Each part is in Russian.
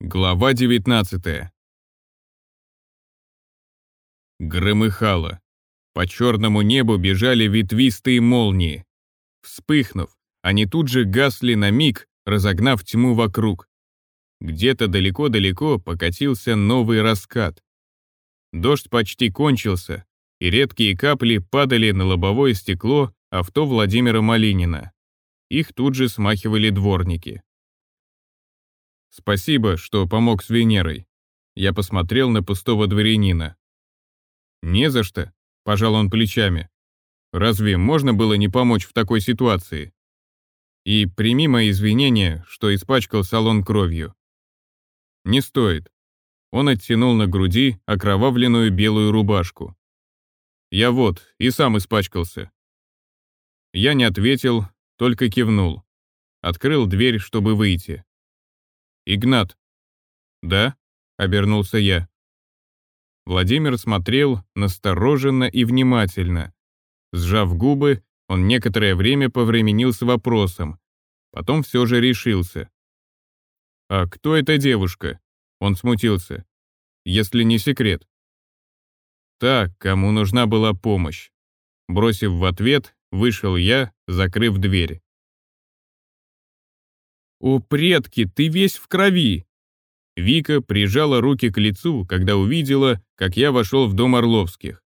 Глава 19 Громыхало. По черному небу бежали ветвистые молнии. Вспыхнув, они тут же гасли на миг, разогнав тьму вокруг. Где-то далеко-далеко покатился новый раскат. Дождь почти кончился, и редкие капли падали на лобовое стекло авто Владимира Малинина. Их тут же смахивали дворники. «Спасибо, что помог с Венерой». Я посмотрел на пустого дворянина. «Не за что», — пожал он плечами. «Разве можно было не помочь в такой ситуации?» «И прими мои извинения, что испачкал салон кровью». «Не стоит». Он оттянул на груди окровавленную белую рубашку. «Я вот, и сам испачкался». Я не ответил, только кивнул. Открыл дверь, чтобы выйти. «Игнат». «Да?» — обернулся я. Владимир смотрел настороженно и внимательно. Сжав губы, он некоторое время повременил с вопросом, потом все же решился. «А кто эта девушка?» Он смутился. «Если не секрет». «Так, кому нужна была помощь». Бросив в ответ, вышел я, закрыв дверь. «О, предки, ты весь в крови!» Вика прижала руки к лицу, когда увидела, как я вошел в дом Орловских.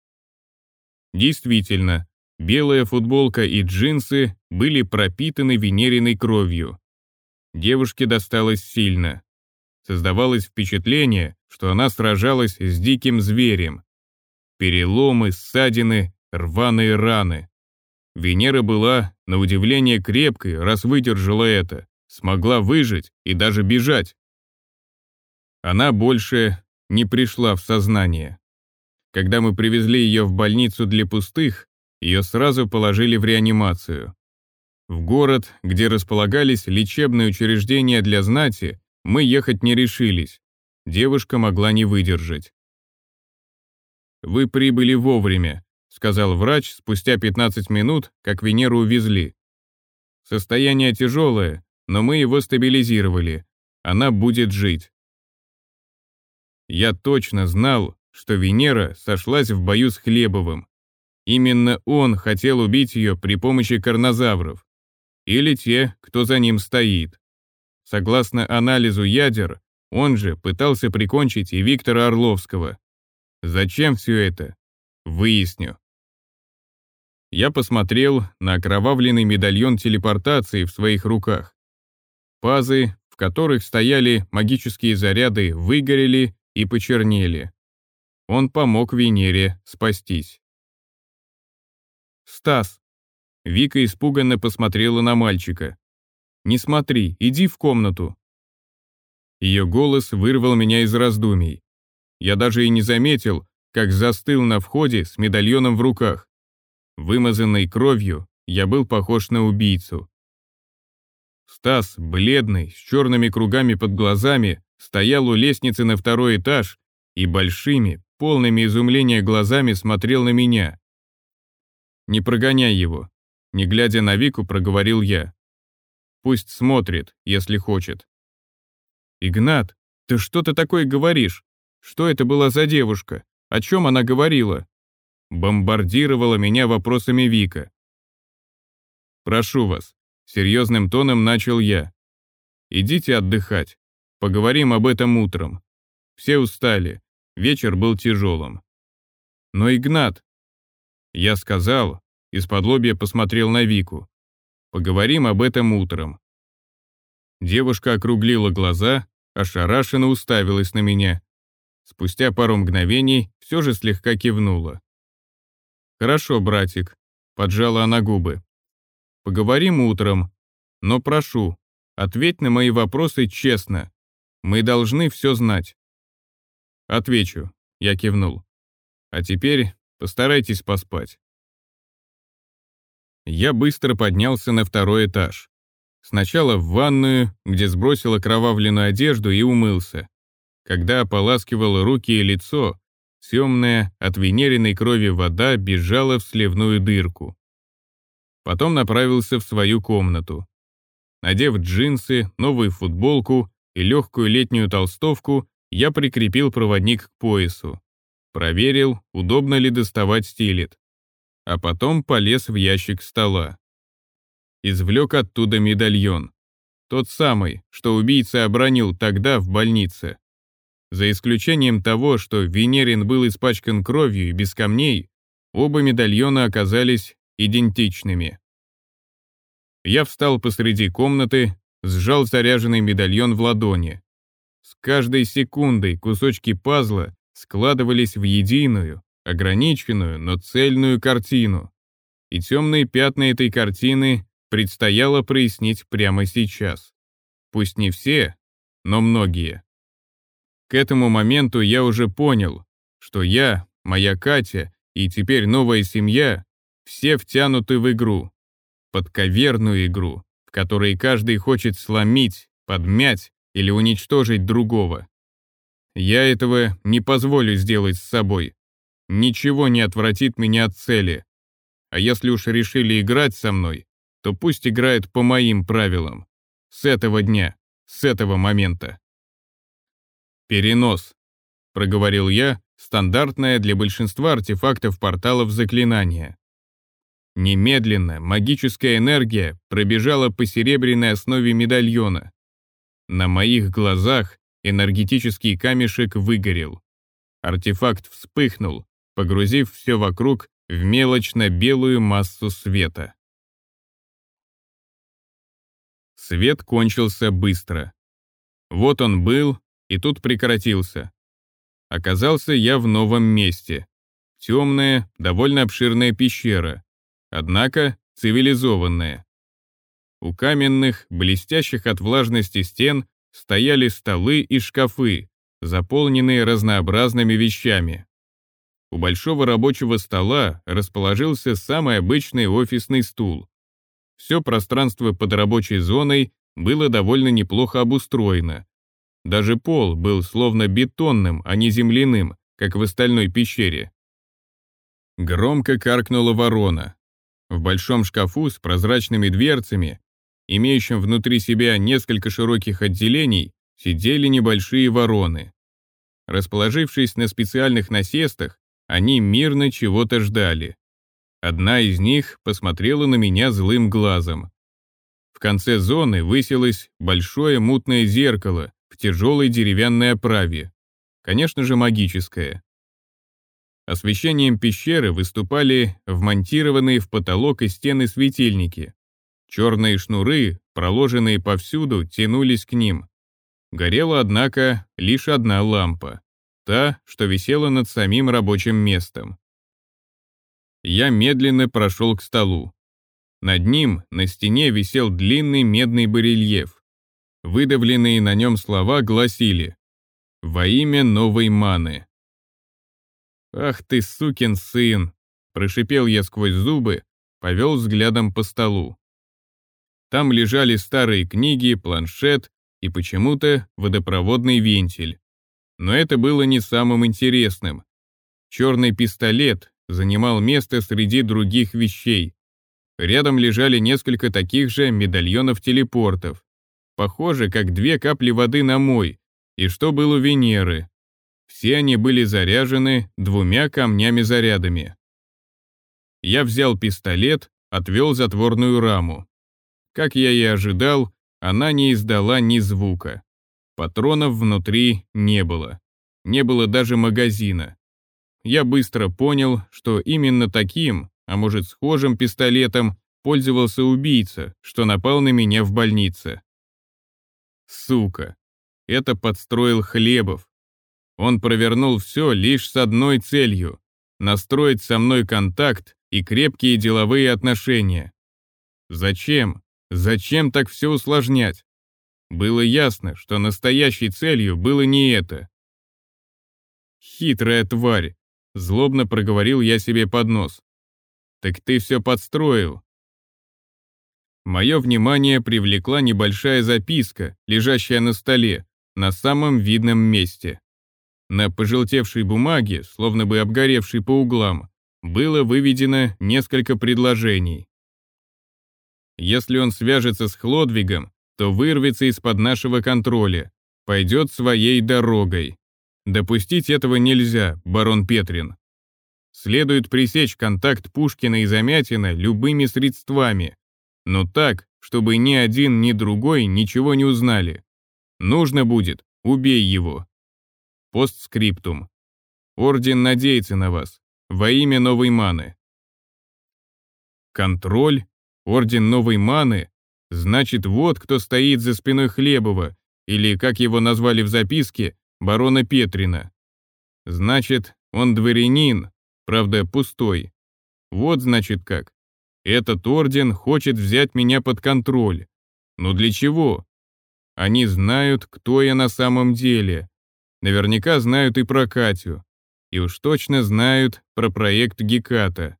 Действительно, белая футболка и джинсы были пропитаны венериной кровью. Девушке досталось сильно. Создавалось впечатление, что она сражалась с диким зверем. Переломы, ссадины, рваные раны. Венера была, на удивление, крепкой, раз выдержала это смогла выжить и даже бежать. Она больше не пришла в сознание. Когда мы привезли ее в больницу для пустых, ее сразу положили в реанимацию. В город, где располагались лечебные учреждения для знати, мы ехать не решились. Девушка могла не выдержать. «Вы прибыли вовремя», — сказал врач спустя 15 минут, как Венеру увезли. «Состояние тяжелое, но мы его стабилизировали. Она будет жить. Я точно знал, что Венера сошлась в бою с Хлебовым. Именно он хотел убить ее при помощи карнозавров. Или те, кто за ним стоит. Согласно анализу ядер, он же пытался прикончить и Виктора Орловского. Зачем все это? Выясню. Я посмотрел на окровавленный медальон телепортации в своих руках. Пазы, в которых стояли магические заряды, выгорели и почернели. Он помог Венере спастись. «Стас!» Вика испуганно посмотрела на мальчика. «Не смотри, иди в комнату!» Ее голос вырвал меня из раздумий. Я даже и не заметил, как застыл на входе с медальоном в руках. Вымазанный кровью, я был похож на убийцу. Стас, бледный, с черными кругами под глазами, стоял у лестницы на второй этаж и большими, полными изумления глазами смотрел на меня. «Не прогоняй его», — не глядя на Вику, проговорил я. «Пусть смотрит, если хочет». «Игнат, ты что ты такое говоришь? Что это была за девушка? О чем она говорила?» Бомбардировала меня вопросами Вика. «Прошу вас, Серьезным тоном начал я. «Идите отдыхать. Поговорим об этом утром. Все устали. Вечер был тяжелым». «Но Игнат...» Я сказал, из-под лобья посмотрел на Вику. «Поговорим об этом утром». Девушка округлила глаза, ошарашенно уставилась на меня. Спустя пару мгновений все же слегка кивнула. «Хорошо, братик», — поджала она губы. Поговорим утром. Но прошу, ответь на мои вопросы честно. Мы должны все знать». «Отвечу», — я кивнул. «А теперь постарайтесь поспать». Я быстро поднялся на второй этаж. Сначала в ванную, где сбросил окровавленную одежду и умылся. Когда ополаскивал руки и лицо, темная, от венериной крови вода бежала в сливную дырку. Потом направился в свою комнату. Надев джинсы, новую футболку и легкую летнюю толстовку я прикрепил проводник к поясу. Проверил, удобно ли доставать стилет. А потом полез в ящик стола. Извлек оттуда медальон. Тот самый, что убийца обронил тогда в больнице. За исключением того, что Венерин был испачкан кровью и без камней, оба медальона оказались идентичными. Я встал посреди комнаты, сжал заряженный медальон в ладони. С каждой секундой кусочки пазла складывались в единую, ограниченную, но цельную картину. И темные пятна этой картины предстояло прояснить прямо сейчас. Пусть не все, но многие. К этому моменту я уже понял, что я, моя Катя и теперь новая семья все втянуты в игру. Подковерную игру, в которой каждый хочет сломить, подмять или уничтожить другого. Я этого не позволю сделать с собой. Ничего не отвратит меня от цели. А если уж решили играть со мной, то пусть играют по моим правилам. С этого дня, с этого момента. «Перенос», — проговорил я, стандартное для большинства артефактов порталов заклинание. Немедленно магическая энергия пробежала по серебряной основе медальона. На моих глазах энергетический камешек выгорел. Артефакт вспыхнул, погрузив все вокруг в мелочно-белую массу света. Свет кончился быстро. Вот он был, и тут прекратился. Оказался я в новом месте. Темная, довольно обширная пещера, однако цивилизованная. У каменных, блестящих от влажности стен стояли столы и шкафы, заполненные разнообразными вещами. У большого рабочего стола расположился самый обычный офисный стул, все пространство под рабочей зоной было довольно неплохо обустроено. Даже пол был словно бетонным, а не земляным, как в остальной пещере. Громко каркнула ворона. В большом шкафу с прозрачными дверцами, имеющим внутри себя несколько широких отделений, сидели небольшие вороны. Расположившись на специальных насестах, они мирно чего-то ждали. Одна из них посмотрела на меня злым глазом. В конце зоны высилось большое мутное зеркало в тяжелой деревянной оправе. Конечно же, магическое. Освещением пещеры выступали вмонтированные в потолок и стены светильники. Черные шнуры, проложенные повсюду, тянулись к ним. Горела, однако, лишь одна лампа. Та, что висела над самим рабочим местом. Я медленно прошел к столу. Над ним на стене висел длинный медный барельеф. Выдавленные на нем слова гласили «Во имя новой маны». «Ах ты, сукин сын!» — прошипел я сквозь зубы, повел взглядом по столу. Там лежали старые книги, планшет и почему-то водопроводный вентиль. Но это было не самым интересным. Черный пистолет, занимал место среди других вещей. Рядом лежали несколько таких же медальонов-телепортов. Похоже, как две капли воды на мой, и что было у Венеры. Все они были заряжены двумя камнями-зарядами. Я взял пистолет, отвел затворную раму. Как я и ожидал, она не издала ни звука. Патронов внутри не было. Не было даже магазина я быстро понял, что именно таким, а может схожим пистолетом, пользовался убийца, что напал на меня в больнице. Сука, это подстроил Хлебов. Он провернул все лишь с одной целью — настроить со мной контакт и крепкие деловые отношения. Зачем? Зачем так все усложнять? Было ясно, что настоящей целью было не это. Хитрая тварь, Злобно проговорил я себе под нос. «Так ты все подстроил». Мое внимание привлекла небольшая записка, лежащая на столе, на самом видном месте. На пожелтевшей бумаге, словно бы обгоревшей по углам, было выведено несколько предложений. Если он свяжется с Хлодвигом, то вырвется из-под нашего контроля, пойдет своей дорогой. Допустить этого нельзя, барон Петрин. Следует пресечь контакт Пушкина и Замятина любыми средствами, но так, чтобы ни один, ни другой ничего не узнали. Нужно будет, убей его. Постскриптум. Орден надеется на вас. Во имя новой маны. Контроль? Орден новой маны? Значит, вот кто стоит за спиной Хлебова, или, как его назвали в записке, барона Петрина. Значит, он дворянин, правда, пустой. Вот значит как. Этот орден хочет взять меня под контроль. Но для чего? Они знают, кто я на самом деле. Наверняка знают и про Катю. И уж точно знают про проект Геката.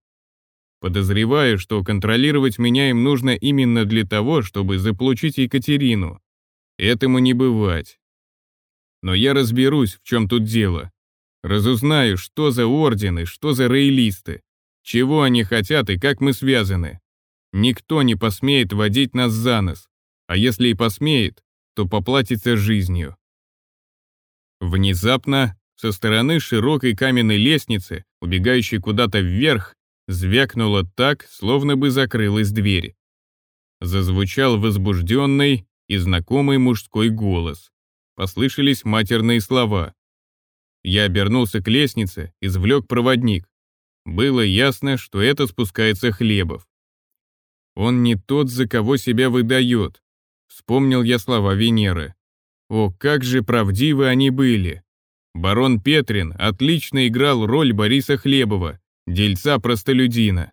Подозреваю, что контролировать меня им нужно именно для того, чтобы заполучить Екатерину. Этому не бывать. Но я разберусь, в чем тут дело. Разузнаю, что за ордены, что за рейлисты, чего они хотят и как мы связаны. Никто не посмеет водить нас за нос, а если и посмеет, то поплатится жизнью. Внезапно, со стороны широкой каменной лестницы, убегающей куда-то вверх, звякнуло так, словно бы закрылась дверь. Зазвучал возбужденный и знакомый мужской голос. Послышались матерные слова. Я обернулся к лестнице, извлек проводник. Было ясно, что это спускается Хлебов. Он не тот, за кого себя выдает. Вспомнил я слова Венеры. О, как же правдивы они были! Барон Петрин отлично играл роль Бориса Хлебова, дельца-простолюдина.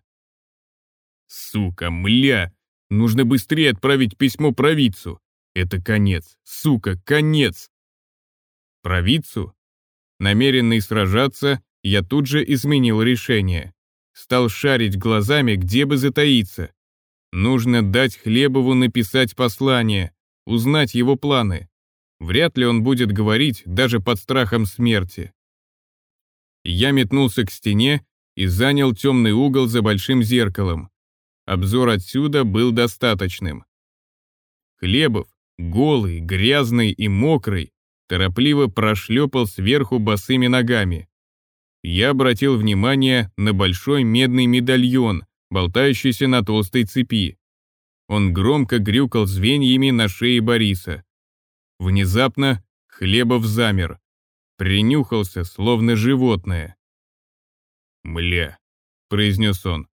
Сука, мля! Нужно быстрее отправить письмо провидцу. Это конец, сука, конец. Провидцу? Намеренный сражаться, я тут же изменил решение. Стал шарить глазами, где бы затаиться. Нужно дать Хлебову написать послание, узнать его планы. Вряд ли он будет говорить даже под страхом смерти. Я метнулся к стене и занял темный угол за большим зеркалом. Обзор отсюда был достаточным. Хлебов, голый, грязный и мокрый, торопливо прошлепал сверху босыми ногами. Я обратил внимание на большой медный медальон, болтающийся на толстой цепи. Он громко грюкал звеньями на шее Бориса. Внезапно Хлебов замер. Принюхался, словно животное. «Мля», — произнес он.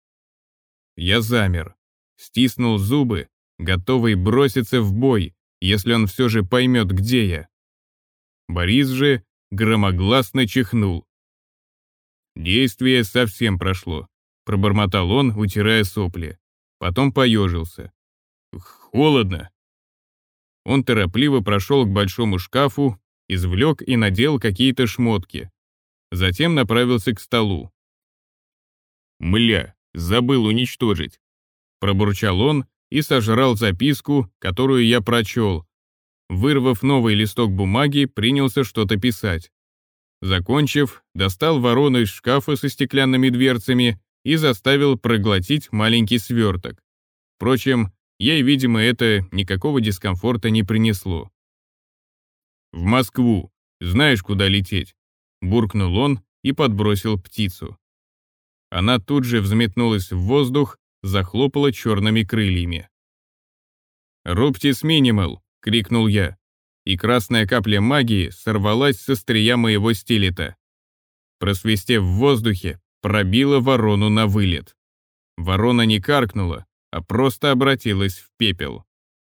Я замер, стиснул зубы, готовый броситься в бой, если он все же поймет, где я. Борис же громогласно чихнул. Действие совсем прошло, пробормотал он, утирая сопли. Потом поежился. Холодно. Он торопливо прошел к большому шкафу, извлек и надел какие-то шмотки. Затем направился к столу. «Мля, забыл уничтожить», — пробурчал он и сожрал записку, которую я прочел. Вырвав новый листок бумаги, принялся что-то писать. Закончив, достал ворону из шкафа со стеклянными дверцами и заставил проглотить маленький сверток. Впрочем, ей, видимо, это никакого дискомфорта не принесло. «В Москву. Знаешь, куда лететь?» Буркнул он и подбросил птицу. Она тут же взметнулась в воздух, захлопала черными крыльями. «Руптис минимал!» — крикнул я, и красная капля магии сорвалась со стрия моего стилета. Просвистев в воздухе, пробила ворону на вылет. Ворона не каркнула, а просто обратилась в пепел.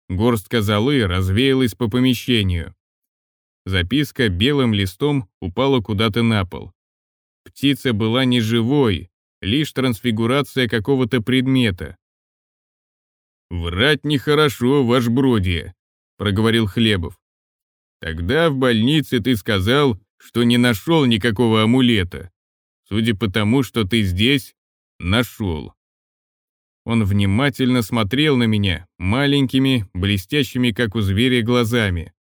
Горстка золы развеялась по помещению. Записка белым листом упала куда-то на пол. Птица была не живой, лишь трансфигурация какого-то предмета. «Врать нехорошо, ваш бродие», — проговорил Хлебов. «Тогда в больнице ты сказал, что не нашел никакого амулета. Судя по тому, что ты здесь, нашел». Он внимательно смотрел на меня маленькими, блестящими, как у зверя, глазами.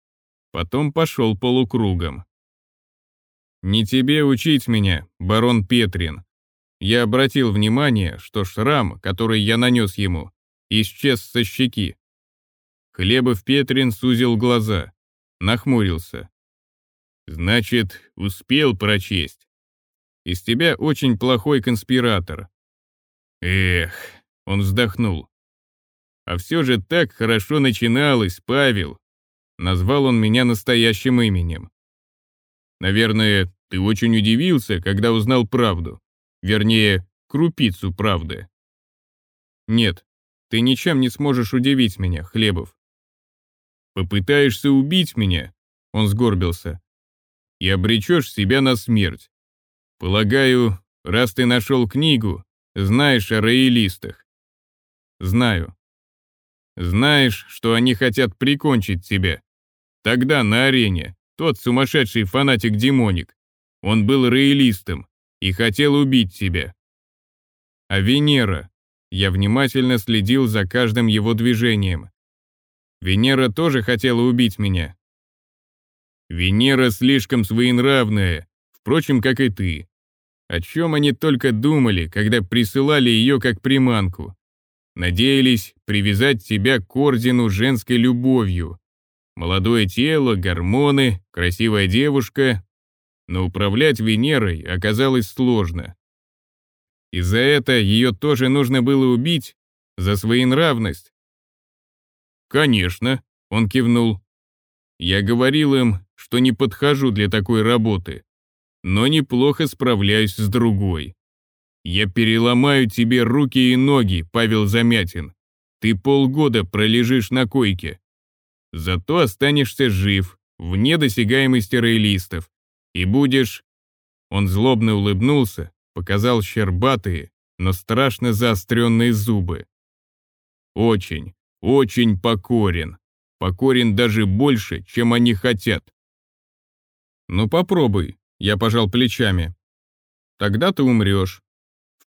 Потом пошел полукругом. «Не тебе учить меня, барон Петрин», я обратил внимание, что шрам, который я нанес ему, исчез со щеки. Хлебов Петрин сузил глаза. нахмурился. Значит, успел прочесть. Из тебя очень плохой конспиратор. Эх, он вздохнул. А все же так хорошо начиналось, Павел. Назвал он меня настоящим именем. Наверное, ты очень удивился, когда узнал правду. Вернее, крупицу правды. Нет, ты ничем не сможешь удивить меня, Хлебов. Попытаешься убить меня, он сгорбился, и обречешь себя на смерть. Полагаю, раз ты нашел книгу, знаешь о роялистах. Знаю. Знаешь, что они хотят прикончить тебя. Тогда на арене тот сумасшедший фанатик-демоник, он был роялистом и хотел убить тебя. А Венера, я внимательно следил за каждым его движением. Венера тоже хотела убить меня. Венера слишком своенравная, впрочем, как и ты. О чем они только думали, когда присылали ее как приманку. Надеялись привязать тебя к ордену женской любовью. Молодое тело, гормоны, красивая девушка. Но управлять Венерой оказалось сложно. И за это ее тоже нужно было убить? За своенравность? «Конечно», — он кивнул. «Я говорил им, что не подхожу для такой работы, но неплохо справляюсь с другой. Я переломаю тебе руки и ноги, Павел Замятин. Ты полгода пролежишь на койке. Зато останешься жив, вне досягаемости рейлистов, и будешь...» Он злобно улыбнулся, показал щербатые, но страшно заостренные зубы. «Очень, очень покорен. Покорен даже больше, чем они хотят. Ну попробуй, я пожал плечами. Тогда ты умрешь.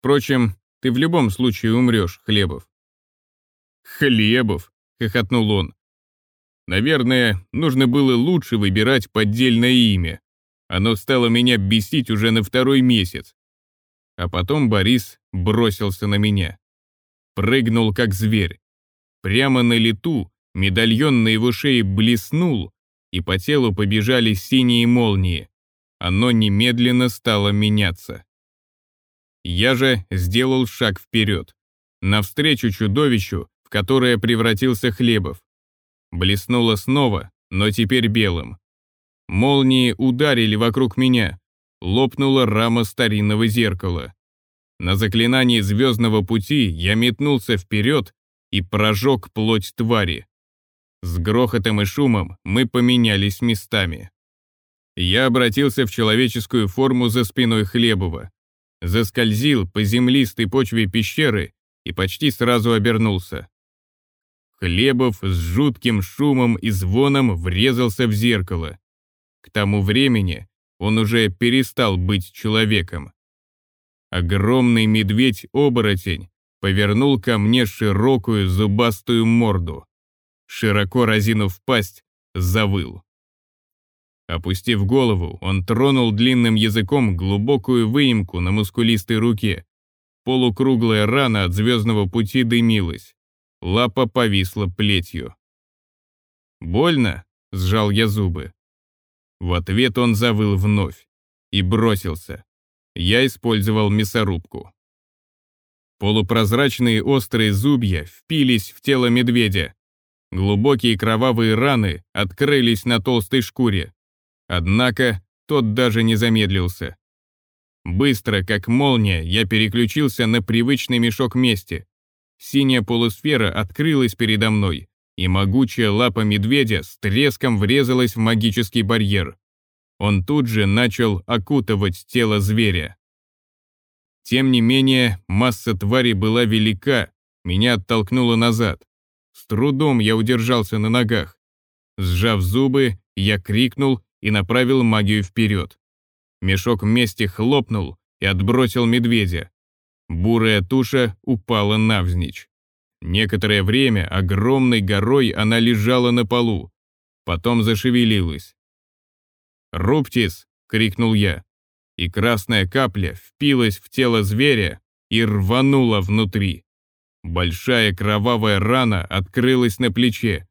Впрочем, ты в любом случае умрешь, Хлебов. Хлебов, хохотнул он. Наверное, нужно было лучше выбирать поддельное имя. Оно стало меня бесить уже на второй месяц. А потом Борис бросился на меня. Прыгнул как зверь. Прямо на лету медальон на его шее блеснул, и по телу побежали синие молнии. Оно немедленно стало меняться. Я же сделал шаг вперед, навстречу чудовищу, в которое превратился Хлебов. Блеснуло снова, но теперь белым. Молнии ударили вокруг меня, лопнула рама старинного зеркала. На заклинании звездного пути я метнулся вперед и прожег плоть твари. С грохотом и шумом мы поменялись местами. Я обратился в человеческую форму за спиной Хлебова, заскользил по землистой почве пещеры и почти сразу обернулся. Хлебов с жутким шумом и звоном врезался в зеркало. К тому времени он уже перестал быть человеком. Огромный медведь-оборотень повернул ко мне широкую зубастую морду. Широко разинув пасть, завыл. Опустив голову, он тронул длинным языком глубокую выемку на мускулистой руке. Полукруглая рана от звездного пути дымилась. Лапа повисла плетью. «Больно?» — сжал я зубы. В ответ он завыл вновь и бросился. Я использовал мясорубку. Полупрозрачные острые зубья впились в тело медведя. Глубокие кровавые раны открылись на толстой шкуре. Однако тот даже не замедлился. Быстро, как молния, я переключился на привычный мешок мести. Синяя полусфера открылась передо мной, и могучая лапа медведя с треском врезалась в магический барьер. Он тут же начал окутывать тело зверя. Тем не менее, масса твари была велика, меня оттолкнуло назад. С трудом я удержался на ногах. Сжав зубы, я крикнул и направил магию вперед. Мешок вместе хлопнул и отбросил медведя. Бурая туша упала навзничь. Некоторое время огромной горой она лежала на полу, потом зашевелилась. «Руптис!» — крикнул я и красная капля впилась в тело зверя и рванула внутри. Большая кровавая рана открылась на плече,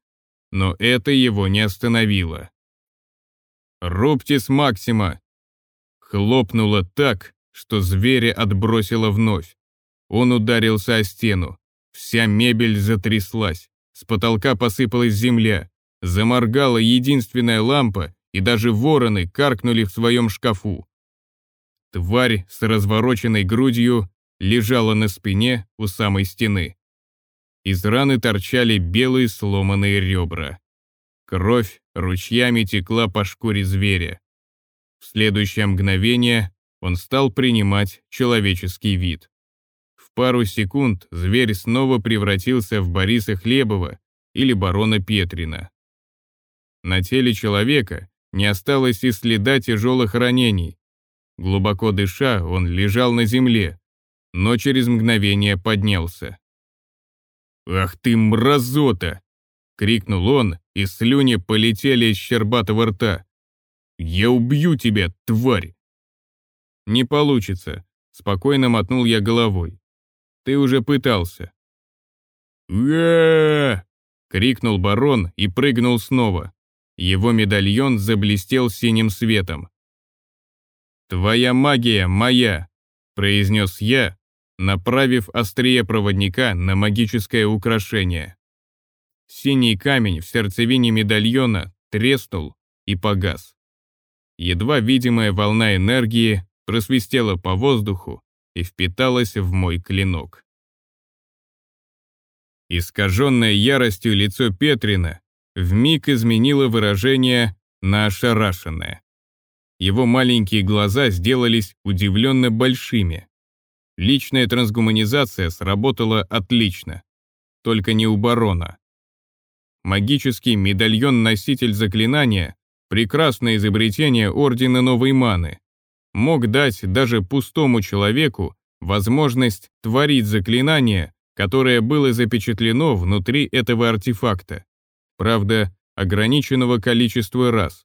но это его не остановило. Руптис Максима!» Хлопнуло так, что зверя отбросило вновь. Он ударился о стену. Вся мебель затряслась. С потолка посыпалась земля. Заморгала единственная лампа, и даже вороны каркнули в своем шкафу. Тварь с развороченной грудью лежала на спине у самой стены. Из раны торчали белые сломанные ребра. Кровь ручьями текла по шкуре зверя. В следующее мгновение он стал принимать человеческий вид. В пару секунд зверь снова превратился в Бориса Хлебова или барона Петрина. На теле человека не осталось и следа тяжелых ранений. Глубоко дыша, он лежал на земле, но через мгновение поднялся. «Ах ты, мразота!» — крикнул он, и слюни полетели из щербатого рта. «Я убью тебя, тварь!» «Не получится», — спокойно мотнул я головой. «Ты уже пытался». «Уа!» — крикнул барон и прыгнул снова. Его медальон заблестел синим светом. «Твоя магия моя», — произнес я, направив острие проводника на магическое украшение. Синий камень в сердцевине медальона треснул и погас. Едва видимая волна энергии просвистела по воздуху и впиталась в мой клинок. Искаженное яростью лицо Петрина вмиг изменило выражение на ошарашенное. Его маленькие глаза сделались удивленно большими. Личная трансгуманизация сработала отлично. Только не у барона. Магический медальон-носитель заклинания — прекрасное изобретение Ордена Новой Маны. Мог дать даже пустому человеку возможность творить заклинание, которое было запечатлено внутри этого артефакта. Правда, ограниченного количества раз.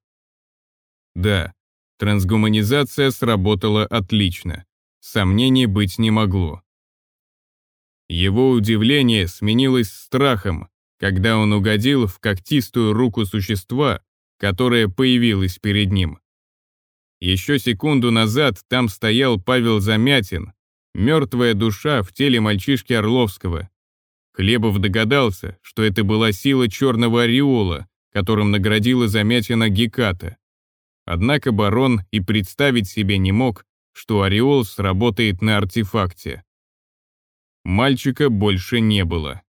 Да, трансгуманизация сработала отлично сомнений быть не могло. Его удивление сменилось страхом, когда он угодил в когтистую руку существа, которое появилось перед ним. Еще секунду назад там стоял Павел Замятин, мертвая душа в теле мальчишки Орловского. Хлебов догадался, что это была сила черного ореола, которым наградила Замятина Геката. Однако барон и представить себе не мог, что Ореол сработает на артефакте. Мальчика больше не было.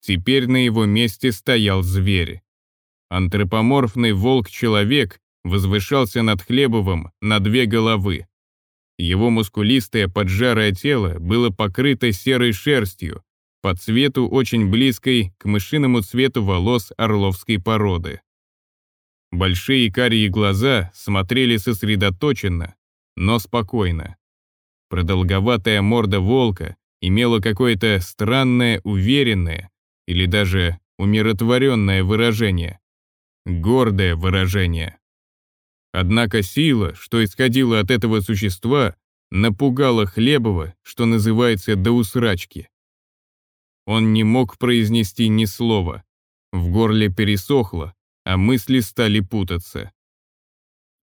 Теперь на его месте стоял зверь. Антропоморфный волк-человек возвышался над Хлебовым на две головы. Его мускулистое поджарое тело было покрыто серой шерстью, по цвету очень близкой к мышиному цвету волос орловской породы. Большие карие глаза смотрели сосредоточенно, но спокойно. Продолговатая морда волка имела какое-то странное, уверенное или даже умиротворенное выражение. Гордое выражение. Однако сила, что исходила от этого существа, напугала Хлебова, что называется, до усрачки. Он не мог произнести ни слова. В горле пересохло, а мысли стали путаться.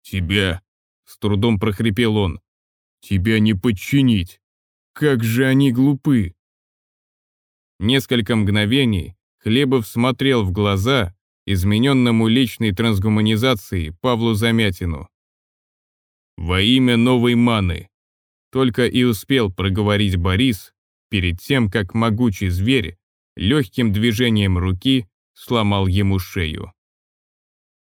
«Тебя с трудом прохрипел он. «Тебя не подчинить! Как же они глупы!» Несколько мгновений Хлебов смотрел в глаза измененному личной трансгуманизации Павлу Замятину. «Во имя новой маны!» Только и успел проговорить Борис перед тем, как могучий зверь легким движением руки сломал ему шею.